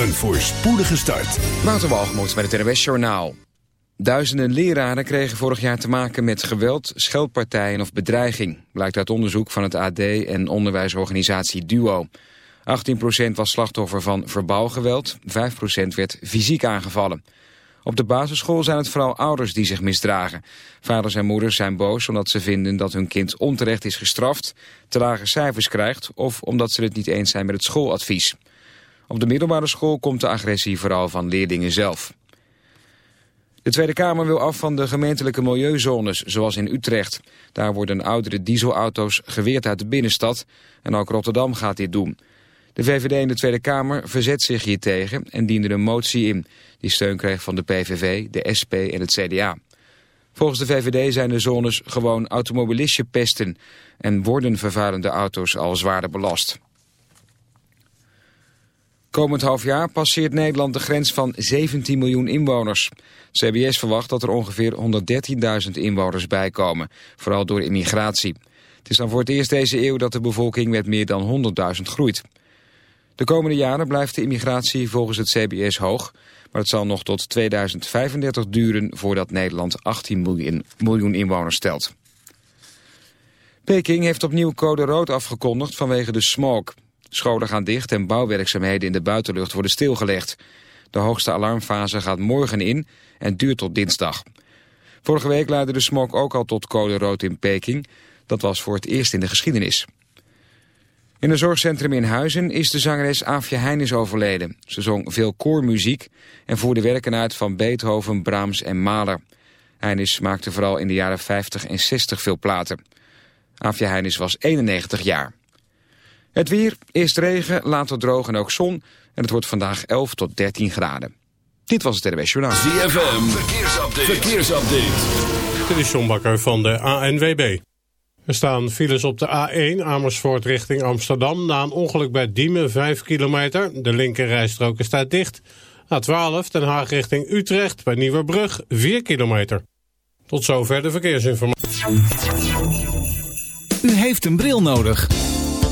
Een voorspoedige start. Waterwalgemoed met het NWS Journaal. Duizenden leraren kregen vorig jaar te maken met geweld, scheldpartijen of bedreiging. Blijkt uit onderzoek van het AD en onderwijsorganisatie DUO. 18% was slachtoffer van verbaal geweld, 5% werd fysiek aangevallen. Op de basisschool zijn het vooral ouders die zich misdragen. Vaders en moeders zijn boos omdat ze vinden dat hun kind onterecht is gestraft, te lage cijfers krijgt of omdat ze het niet eens zijn met het schooladvies. Op de middelbare school komt de agressie vooral van leerlingen zelf. De Tweede Kamer wil af van de gemeentelijke milieuzones, zoals in Utrecht. Daar worden oudere dieselauto's geweerd uit de binnenstad en ook Rotterdam gaat dit doen. De VVD in de Tweede Kamer verzet zich hiertegen en diende een motie in... die steun kreeg van de PVV, de SP en het CDA. Volgens de VVD zijn de zones gewoon automobilistje en worden vervarende auto's al zwaarder belast. Komend half jaar passeert Nederland de grens van 17 miljoen inwoners. CBS verwacht dat er ongeveer 113.000 inwoners bijkomen, vooral door immigratie. Het is dan voor het eerst deze eeuw dat de bevolking met meer dan 100.000 groeit. De komende jaren blijft de immigratie volgens het CBS hoog, maar het zal nog tot 2035 duren voordat Nederland 18 miljoen, miljoen inwoners stelt. Peking heeft opnieuw code rood afgekondigd vanwege de smog. Scholen gaan dicht en bouwwerkzaamheden in de buitenlucht worden stilgelegd. De hoogste alarmfase gaat morgen in en duurt tot dinsdag. Vorige week leidde de smog ook al tot code rood in Peking. Dat was voor het eerst in de geschiedenis. In een zorgcentrum in Huizen is de zangeres Afje Heinis overleden. Ze zong veel koormuziek en voerde werken uit van Beethoven, Brahms en Mahler. Heinis maakte vooral in de jaren 50 en 60 veel platen. Afje Heinis was 91 jaar. Het weer, eerst regen, later droog en ook zon. En het wordt vandaag 11 tot 13 graden. Dit was het RWS Journaal. ZFM, verkeersupdate. verkeersupdate. Dit is John Bakker van de ANWB. Er staan files op de A1 Amersfoort richting Amsterdam... na een ongeluk bij Diemen, 5 kilometer. De linkerrijstrook staat dicht. A12 Den Haag richting Utrecht bij Nieuwerbrug, 4 kilometer. Tot zover de verkeersinformatie. U heeft een bril nodig.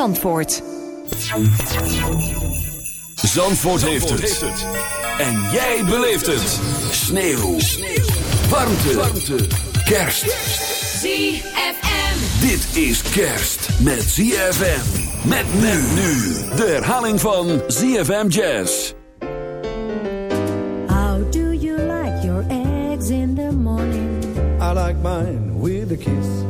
Zandvoort. Zandvoort heeft het. En jij beleeft het. Sneeuw. Warmte. Warmte. Kerst. ZFM. Dit is kerst met ZFM. Met men nu. De herhaling van ZFM Jazz. How do you like your eggs in the morning? I like mine with a kiss.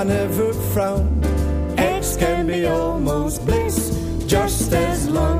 I never frown. X can be almost bliss, just as long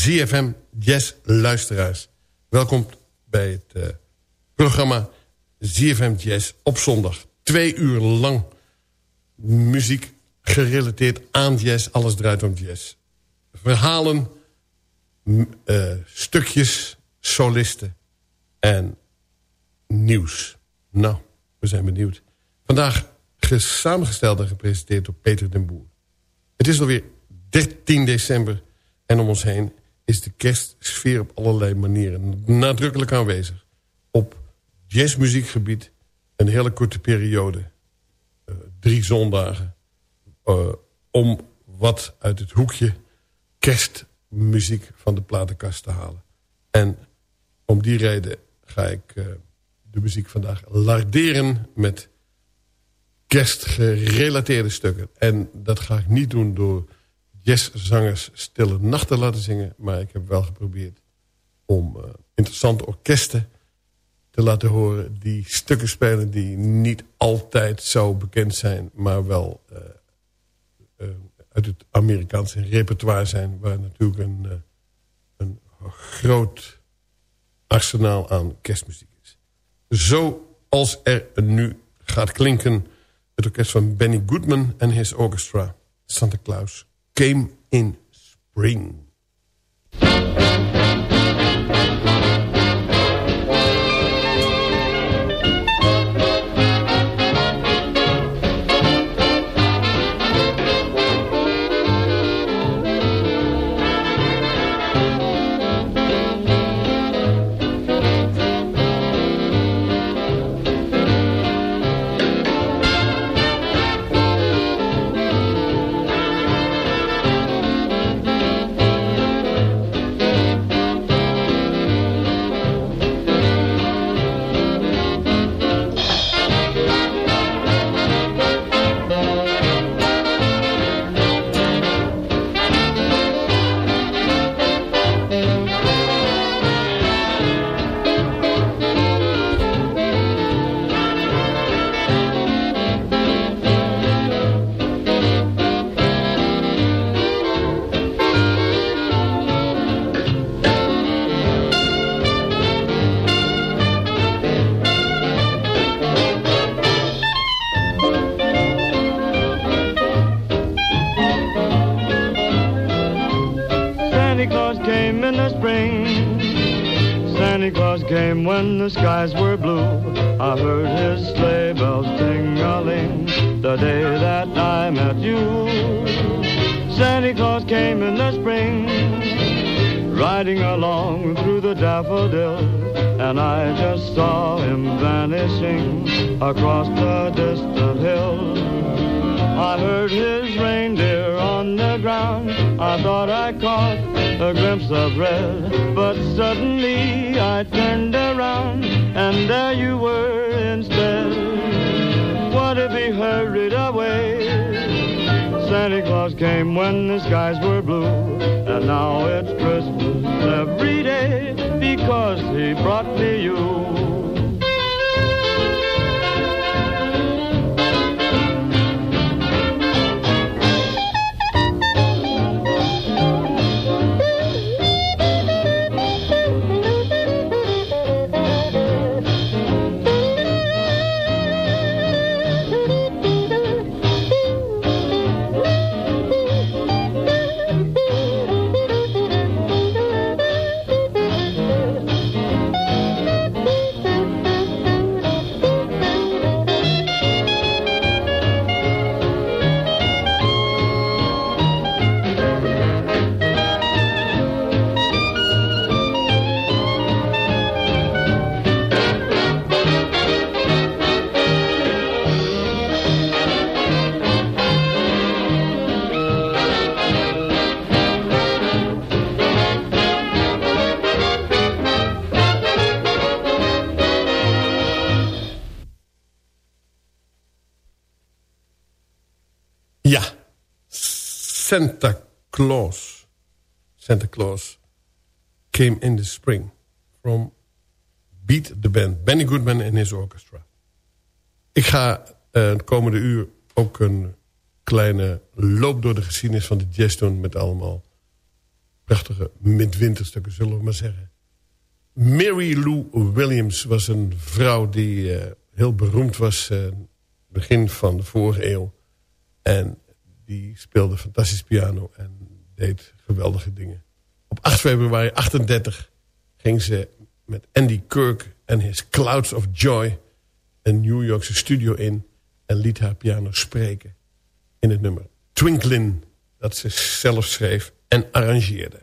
ZFM Jazz luisteraars. Welkom bij het eh, programma ZFM Jazz op zondag. Twee uur lang muziek gerelateerd aan jazz. Alles draait om jazz. Verhalen, eh, stukjes, solisten en nieuws. Nou, we zijn benieuwd. Vandaag ges- samengesteld en gepresenteerd door Peter den Boer. Het is alweer 13 december en om ons heen is de kerstsfeer op allerlei manieren nadrukkelijk aanwezig. Op jazzmuziekgebied een hele korte periode, eh, drie zondagen, eh, om wat uit het hoekje kerstmuziek van de platenkast te halen. En om die reden ga ik eh, de muziek vandaag larderen met kerstgerelateerde stukken. En dat ga ik niet doen door jazzzangers Stille Nacht te laten zingen. Maar ik heb wel geprobeerd om eh, interessante orkesten te laten horen... die stukken spelen die niet altijd zo bekend zijn... maar wel eh, eh, uit het Amerikaanse repertoire zijn... waar natuurlijk een, een groot arsenaal aan kerstmuziek is. Zoals er nu gaat klinken... het orkest van Benny Goodman en his orchestra... Santa Claus Came in Spring. Santa Claus. Santa Claus came in the spring from Beat the Band. Benny Goodman en his orchestra. Ik ga uh, het komende uur ook een kleine loop door de geschiedenis van de jazz doen... met allemaal prachtige midwinterstukken, zullen we maar zeggen. Mary Lou Williams was een vrouw die uh, heel beroemd was... Uh, begin van de vorige eeuw. En die speelde fantastisch piano en deed geweldige dingen. Op 8 februari 38 ging ze met Andy Kirk en his Clouds of Joy... een New Yorkse studio in en liet haar piano spreken... in het nummer Twinklin, dat ze zelf schreef en arrangeerde.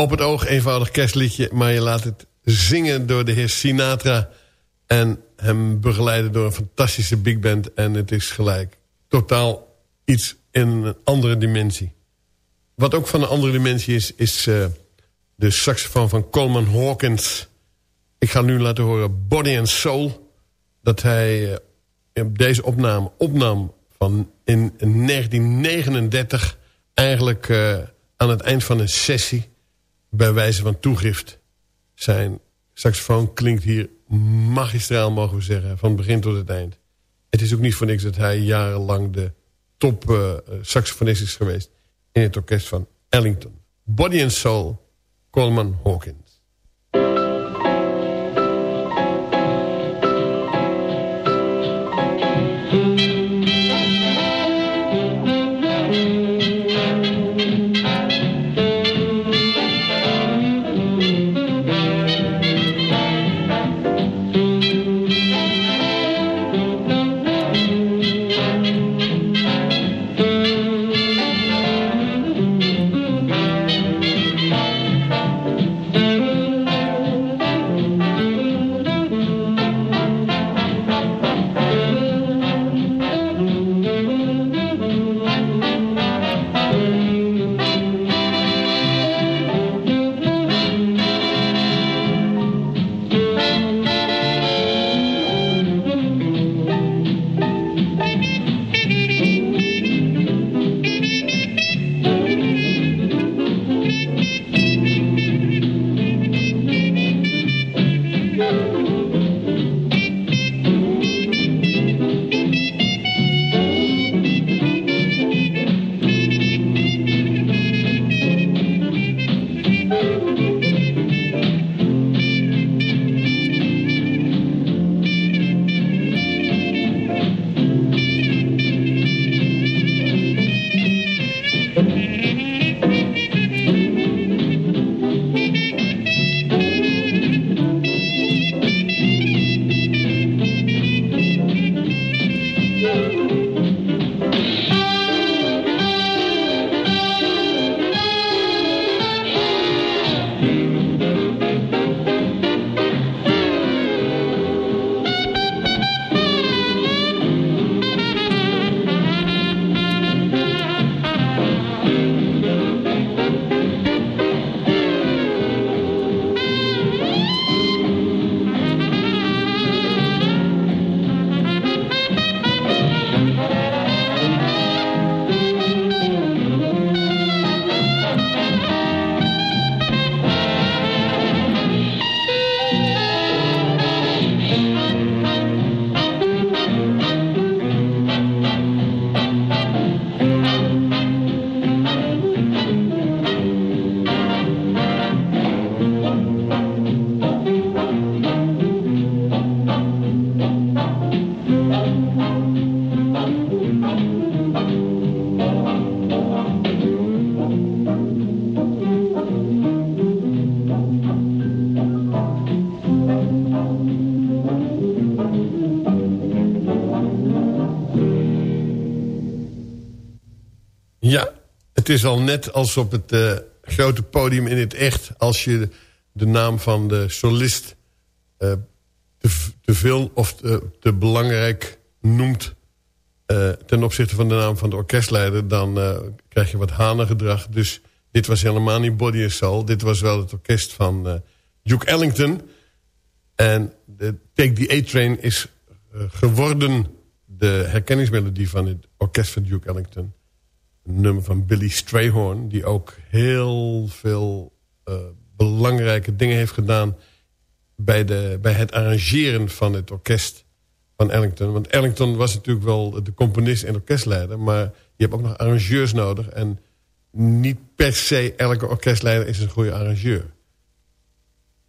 op het oog eenvoudig kerstliedje... maar je laat het zingen door de heer Sinatra... en hem begeleiden door een fantastische big band. En het is gelijk totaal iets in een andere dimensie. Wat ook van een andere dimensie is... is eh, de saxofoon van Coleman Hawkins. Ik ga nu laten horen Body and Soul... dat hij eh, op deze opname opnam van in 1939... eigenlijk eh, aan het eind van een sessie... bij wijze van toegift. Zijn saxofoon klinkt hier magistraal, mogen we zeggen... van begin tot het eind. Het is ook niet voor niks dat hij jarenlang de top eh, saxofonist is geweest... in het orkest van Ellington. Body and Soul, Coleman Hawkins. Het is al net als op het uh, grote podium in het echt... als je de naam van de solist uh, te, veel of te, te belangrijk noemt... Ten opzichte van de naam van de orkestleider... dan krijg je wat hanengedrag. Dus dit was helemaal niet Body and Soul. Dit was wel het orkest van Duke Ellington. En de Take the A-Train is geworden de herkenningsmelodie van het orkest van Duke Ellington. Nummer van Billy Strayhorn... die ook heel veel uh, belangrijke dingen heeft gedaan... Bij, de, bij het arrangeren van het orkest van Ellington. Want Ellington was natuurlijk wel de componist en orkestleider... maar je hebt ook nog arrangeurs nodig... en niet per se elke orkestleider is een goede arrangeur.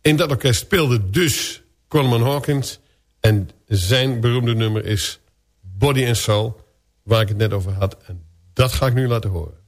In dat orkest speelde dus Coleman Hawkins... en zijn beroemde nummer is Body and Soul, waar ik het net over had. En dat ga ik nu laten horen.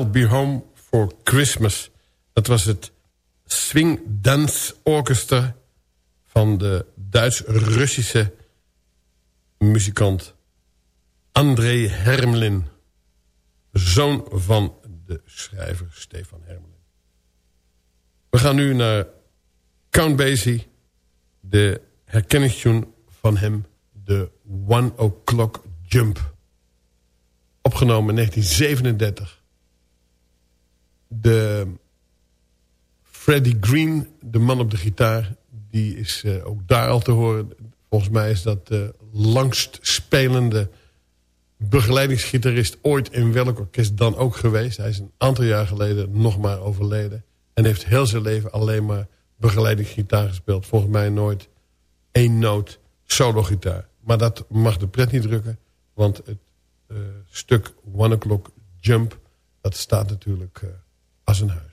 Be Home for Christmas. Dat was het Swing Dance Orchestra... van de Duits-Russische muzikant André Hermelin. Zoon van de schrijver Stefan Hermelin. We gaan nu naar Count Basie. De herkenningstune van hem. De One O'Clock Jump. Opgenomen in 1937 de Freddie Green, de man op de gitaar, die is uh, ook daar al te horen. Volgens mij is dat de langst spelende begeleidingsgitarist ooit in welk orkest dan ook geweest. Hij is een aantal jaar geleden nog maar overleden. En heeft heel zijn leven alleen maar begeleidingsgitaar gespeeld. Volgens mij nooit één noot solo gitaar. Maar dat mag de pret niet drukken. Want het uh, stuk One O'Clock Jump, dat staat natuurlijk... Uh, als een huis.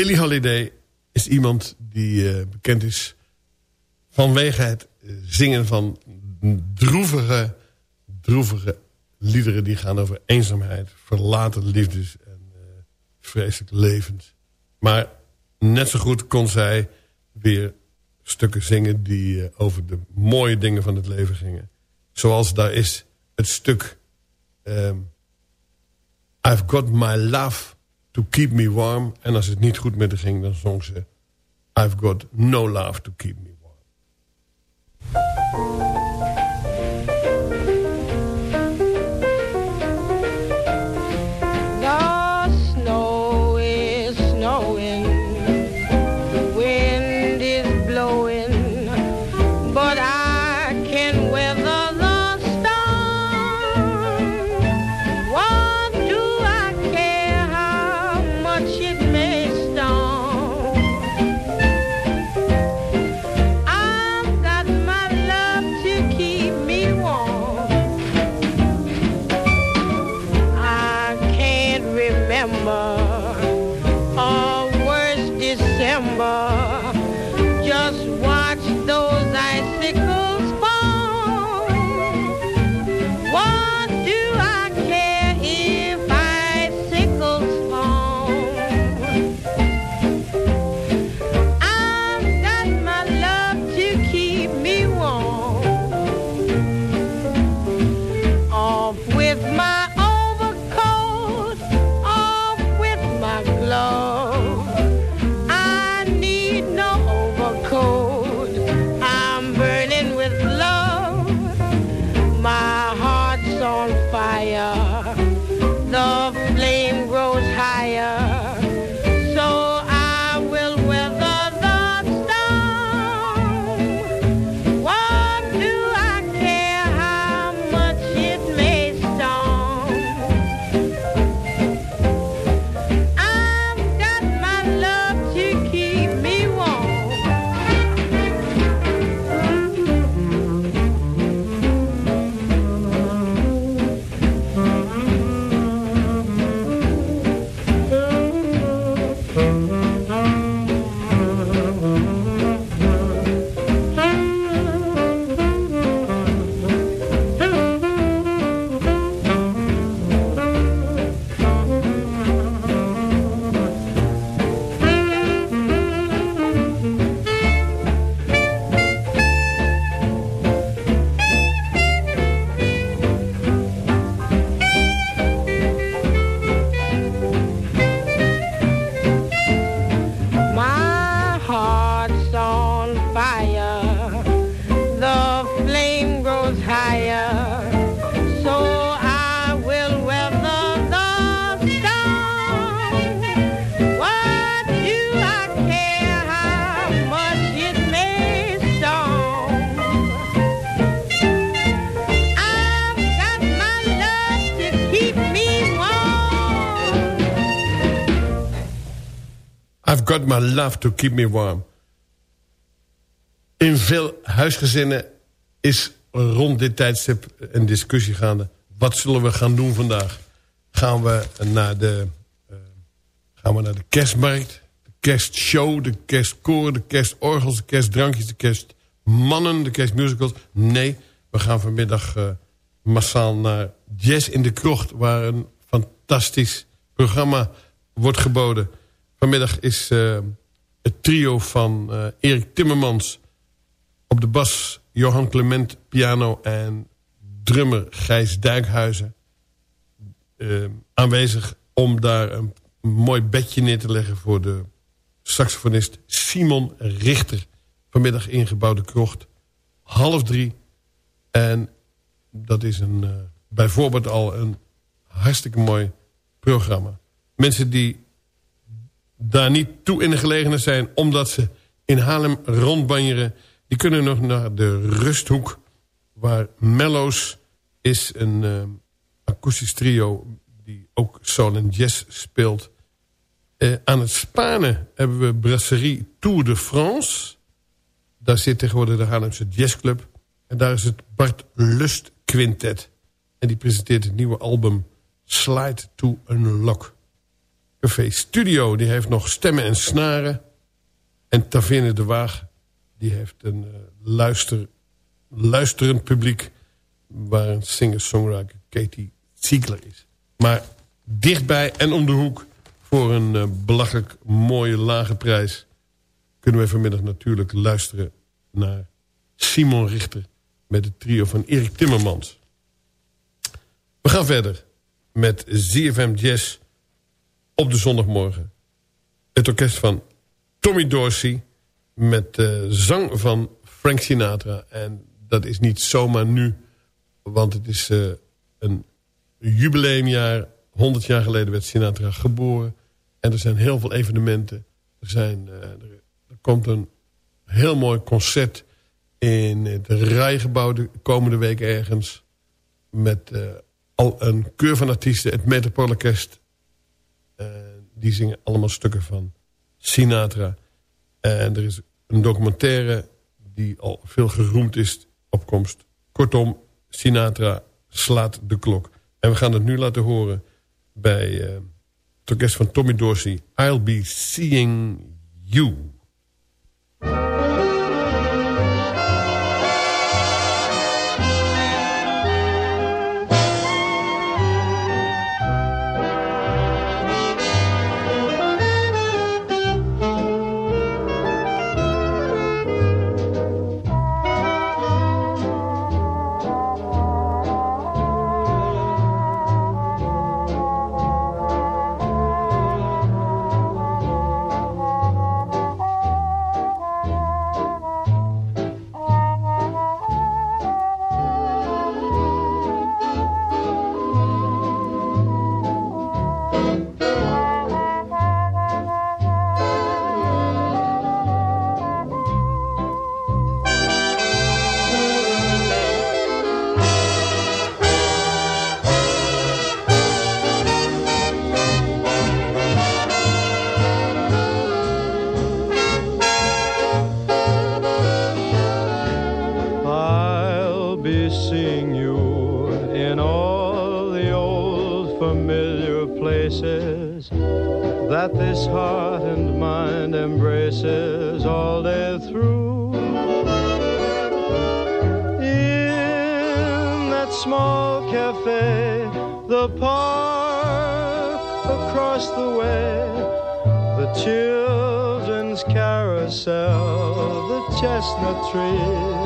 Billie Holiday is iemand die eh, bekend is vanwege het eh, zingen van droevige, droevige liederen die gaan over eenzaamheid, verlaten liefdes en uh, vreselijke levens. Maar net zo goed kon zij weer stukken zingen die over de mooie dingen van het leven gingen. Zoals daar is het stuk um, I've got my love to keep me warm. En als het niet goed met haar ging, dan zong ze... I've got no love to keep me warm. My love to keep me warm. In veel huisgezinnen is rond dit tijdstip een discussie gaande. Wat zullen we gaan doen vandaag? Gaan we naar de, eh, gaan we naar de kerstmarkt? De kerstshow, de kerstkoor, de kerstorgels, de kerstdrankjes, de kerstmannen, de kerstmusicals? Nee, we gaan vanmiddag eh, massaal naar Jazz in de Krocht... waar een fantastisch programma wordt geboden. Vanmiddag is eh, het trio van eh, Erik Timmermans... op de bas Johan Clement piano en drummer Gijs Duikhuizen... eh, aanwezig om daar een mooi bedje neer te leggen... voor de saxofonist Simon Richter. Vanmiddag ingebouwde krocht. Half drie. En dat is een, bijvoorbeeld al een hartstikke mooi programma. Mensen die daar niet toe in de gelegenheid zijn... omdat ze in Haarlem rondbanjeren... Die kunnen nog naar de rusthoek... waar Mellows is een uh, akoestisch trio... die ook soul en jazz speelt. Uh, aan het Spanen hebben we Brasserie Tour de France. Daar zit tegenwoordig de Haarlemse Jazzclub. En daar is het Bart Lust Quintet. En die presenteert het nieuwe album Slide to Unlock. Café Studio, die heeft nog stemmen en snaren. En Taverne de Waag, die heeft een uh, luister, luisterend publiek... waar een singer-songwriter Katie Ziegler is. Maar dichtbij en om de hoek voor een uh, belachelijk mooie lage prijs... kunnen we vanmiddag natuurlijk luisteren naar Simon Richter... met het trio van Erik Timmermans. We gaan verder met ZFM Jazz op de zondagmorgen. Het orkest van Tommy Dorsey met uh, zang van Frank Sinatra. En dat is niet zomaar nu, want het is uh, een jubileumjaar. 100 jaar geleden werd Sinatra geboren. En er zijn heel veel evenementen. Er, zijn, er, er, komt een heel mooi concert in het Rijgebouw de komende week ergens. Met al een keur van artiesten. Het Metropoolorkest. Die zingen allemaal stukken van Sinatra. En er is een documentaire die al veel geroemd is opkomst. Kortom, Sinatra slaat de klok. En we gaan het nu laten horen bij het orkest van Tommy Dorsey. I'll be seeing you. seeing you in all the old familiar places that this heart and mind embraces all day through. In that small cafe, the park across the way, the children's carousel, the chestnut tree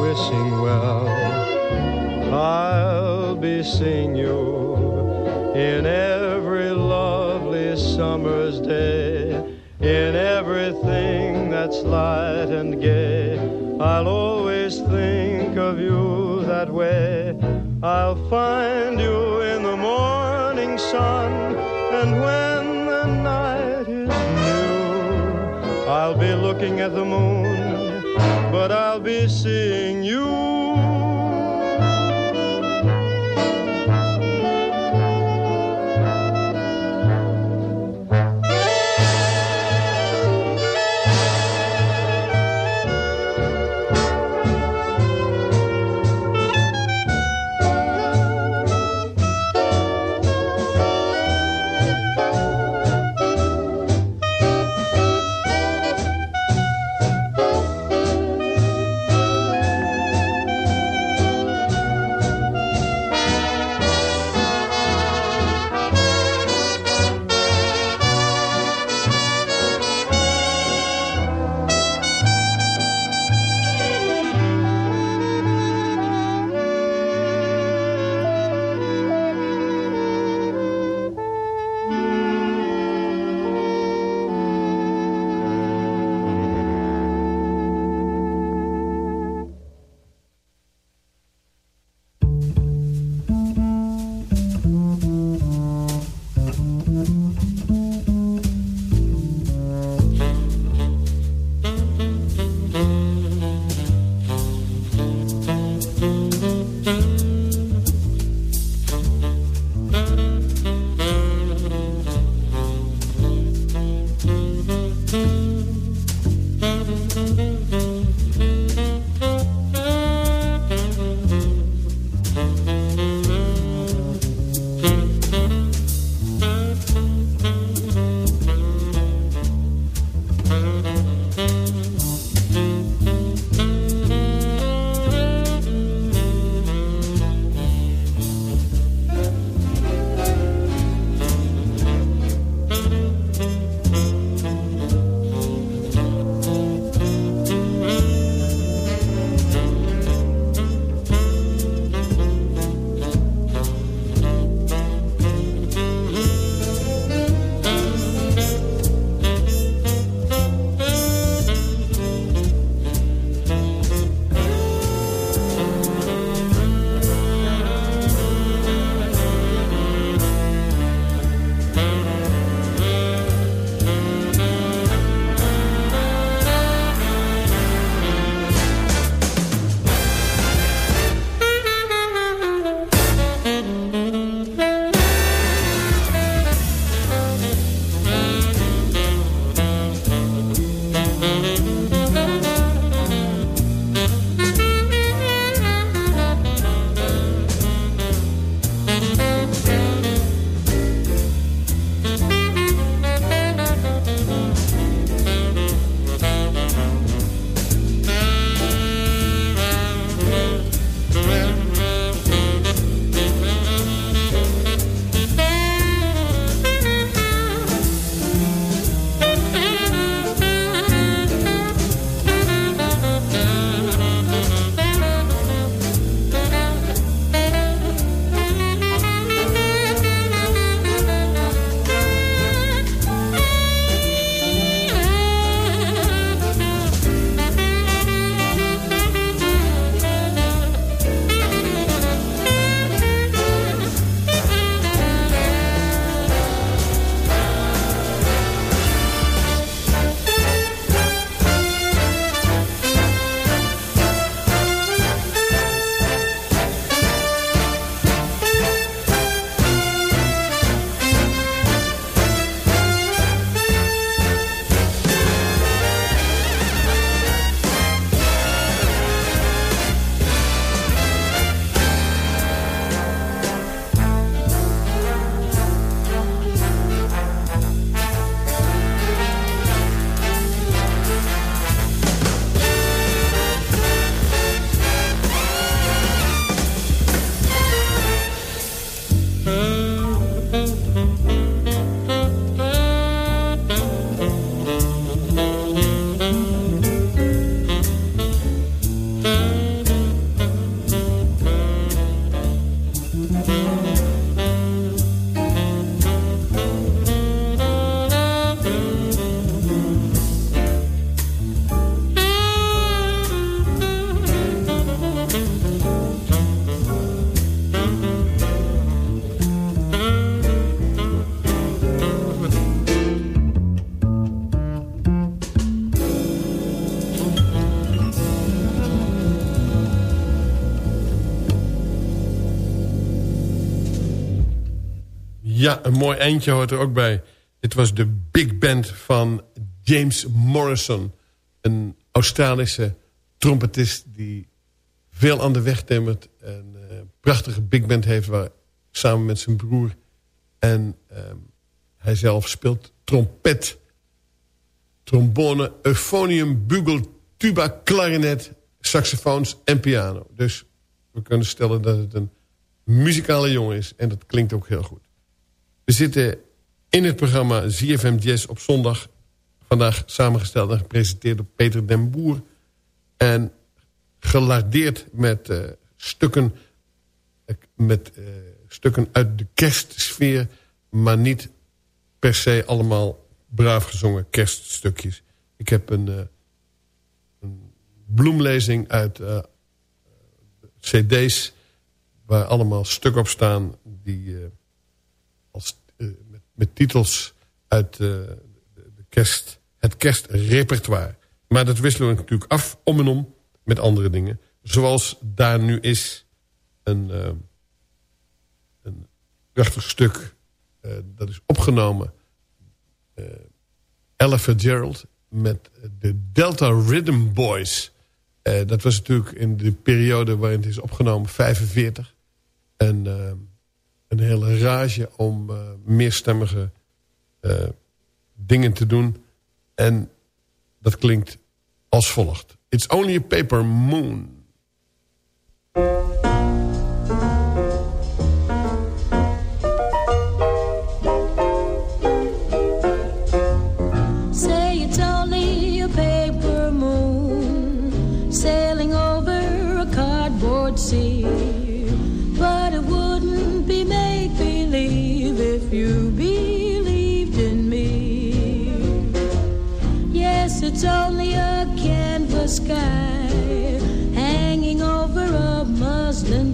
wishing well. I'll be seeing you in every lovely summer's day, in everything that's light and gay. I'll always think of you that way. I'll find you in the morning sun, and when the night is new, I'll be looking at the moon but I'll be seeing you. Ja, een mooi eindje hoort er ook bij. Dit was de big band van James Morrison. Een Australische trompetist die veel aan de weg timmert. Een uh, prachtige big band heeft waar, samen met zijn broer. En ehm, hij zelf speelt trompet, trombone, euphonium, bugel, tuba, klarinet, saxofoons en piano. Dus we kunnen stellen dat het een muzikale jongen is. En dat klinkt ook heel goed. We zitten in het programma ZFM Jazz op zondag. Vandaag samengesteld en gepresenteerd door Peter den Boer. En gelardeerd met uh, stukken, met, uh, stukken uit de kerstsfeer. Maar niet per se allemaal braaf gezongen kerststukjes. Ik heb een, een bloemlezing uit cd's... waar allemaal stukken op staan die met, titels uit de, de kerst, het kerstrepertoire. Maar dat wisselen we natuurlijk af om en om met andere dingen. Zoals daar nu is een, uh, een prachtig stuk. Uh, dat is opgenomen. Uh, Ella Fitzgerald met de Delta Rhythm Boys. dat was natuurlijk in de periode waarin het is opgenomen, 45. En een hele rage om meerstemmige dingen te doen. En dat klinkt als volgt. It's only a paper moon.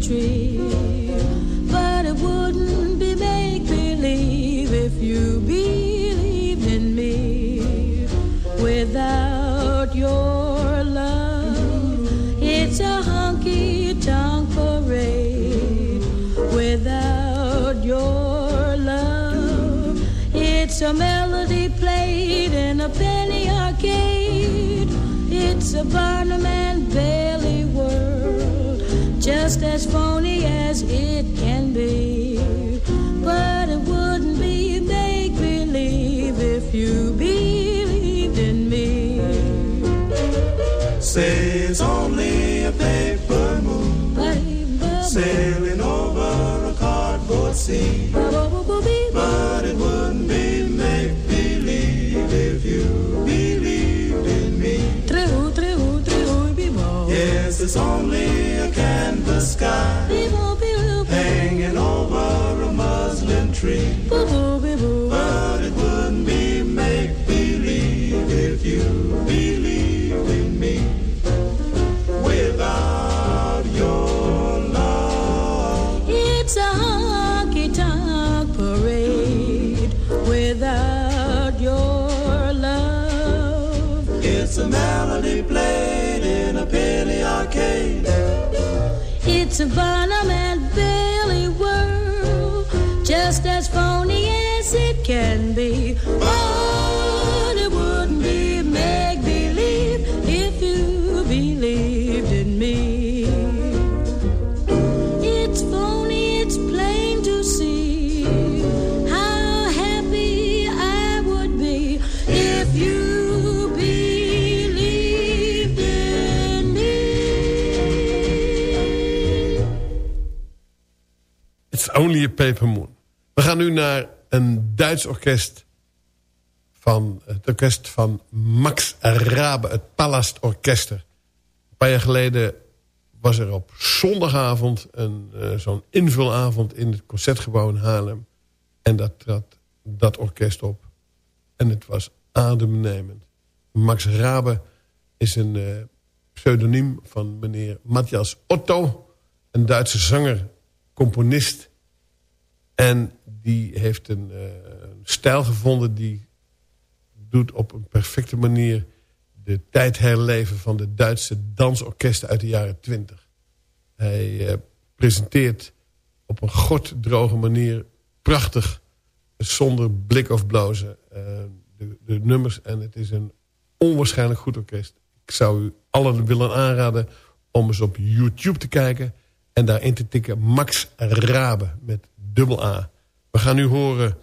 Tree. Just as phony as it can be. But it wouldn't be make believe if you believed in me. Say it's only a paper moon sailing over a cardboard sea. Sky hanging over a muslin tree. It's only a paper moon. We gaan nu naar een Duits orkest van het orkest van Max Rabe, het Palast Orkester. Een paar jaar geleden was er op zondagavond een eh, zo'n invulavond in het Concertgebouw in Haarlem. En dat trad dat orkest op. En het was ademnemend. Max Rabe is een eh, pseudoniem van meneer Matthias Otto. Een Duitse zanger, componist. En die heeft een eh, stijl gevonden die doet op een perfecte manier de tijd herleven van de Duitse dansorkesten uit de jaren twintig. Hij eh, presenteert op een gorddroge manier prachtig zonder blik of blozen. Uh, de, de, nummers en het is een onwaarschijnlijk goed orkest. Ik zou u allen willen aanraden om eens op YouTube te kijken... en daarin te tikken Max Rabe met dubbel. We gaan nu horen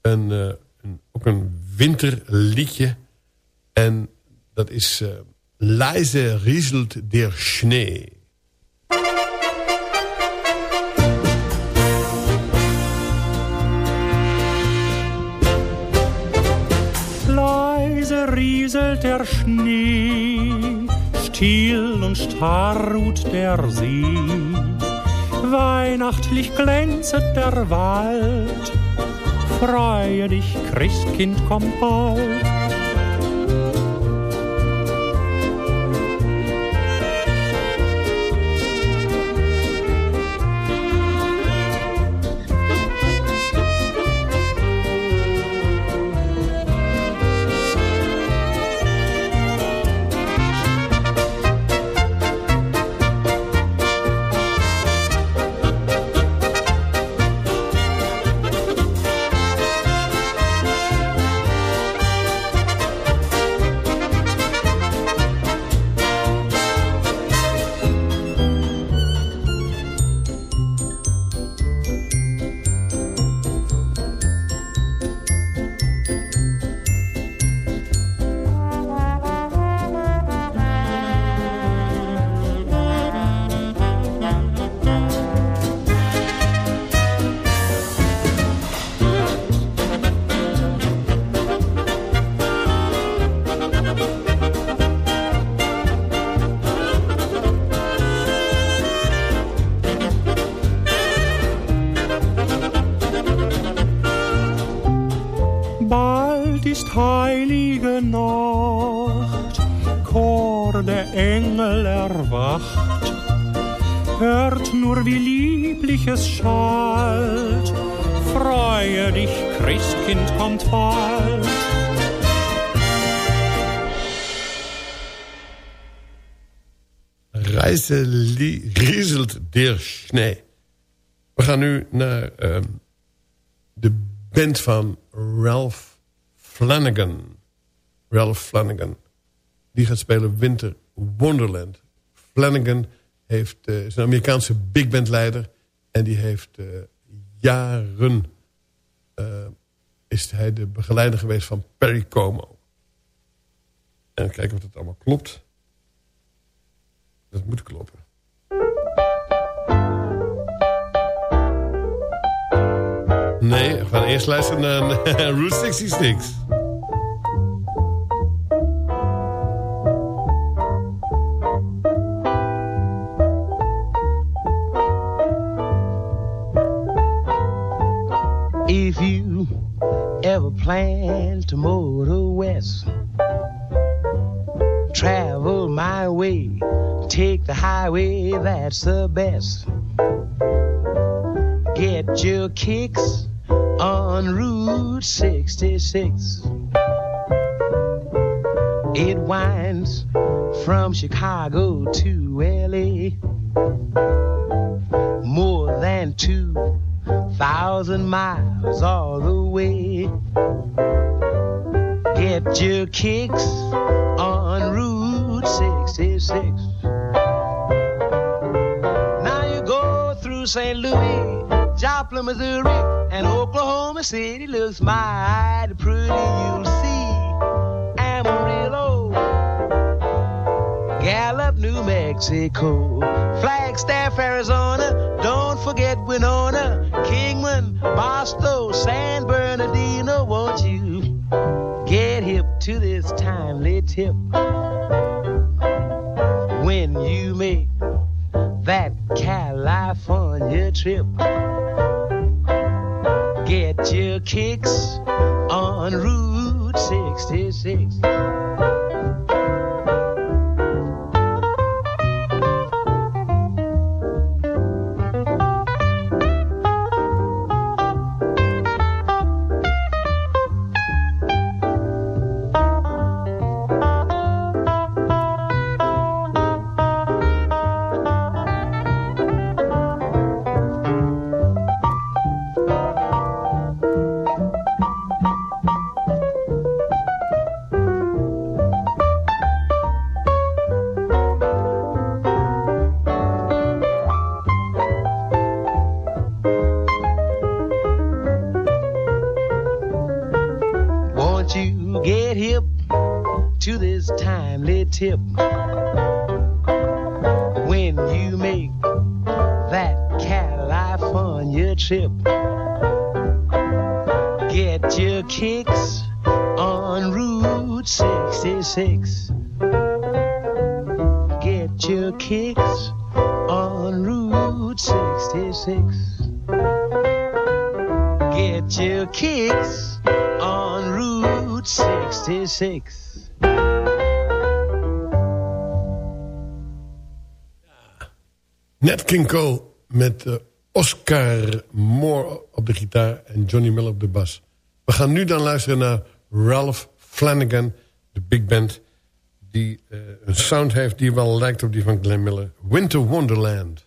een, uh, een, ook een winterliedje. En dat is uh, Leise rieselt der Schnee. Leise rieselt der Schnee, still und starr der See. Weihnachtlich glänzet der Wald, freue dich, Christkind kommt bald. Es schallt. Freue dich, Christkind kommt bald. Reise rieselt der Schnee. We gaan nu naar uh, de band van Ralph Flanagan. Ralph Flanagan. Die gaat spelen Winter Wonderland. Flanagan heeft, uh, is een Amerikaanse big band leider. En die heeft uh, jaren... Uh, is hij de begeleider geweest van Perry Como. En kijken of het allemaal klopt. Dat moet kloppen. Nee, we gaan eerst luisteren naar Route 66. plan to motor west. Travel my way, take the highway, that's the best. Get your kicks on Route 66. It winds from Chicago to LA. More than two thousand miles all the way. Get your kicks on Route 66. Now you go through St. Louis, Joplin, Missouri, and Oklahoma City looks mighty pretty. You'll see Amarillo, Gallup, New Mexico, Flagstaff, Arizona. Don't forget Winona, Kingman, Boston, San Bernardino. Won't you? Get hip to this timely tip. When you make that California trip, your kicks on Route 66. Route 66. Nat King met eh, Oscar Moore op de gitaar en Johnny Miller op de bas. We gaan nu dan luisteren naar Ralph Flanagan, de big band... die eh, een sound heeft die wel lijkt op die van Glenn Miller. Winter Wonderland.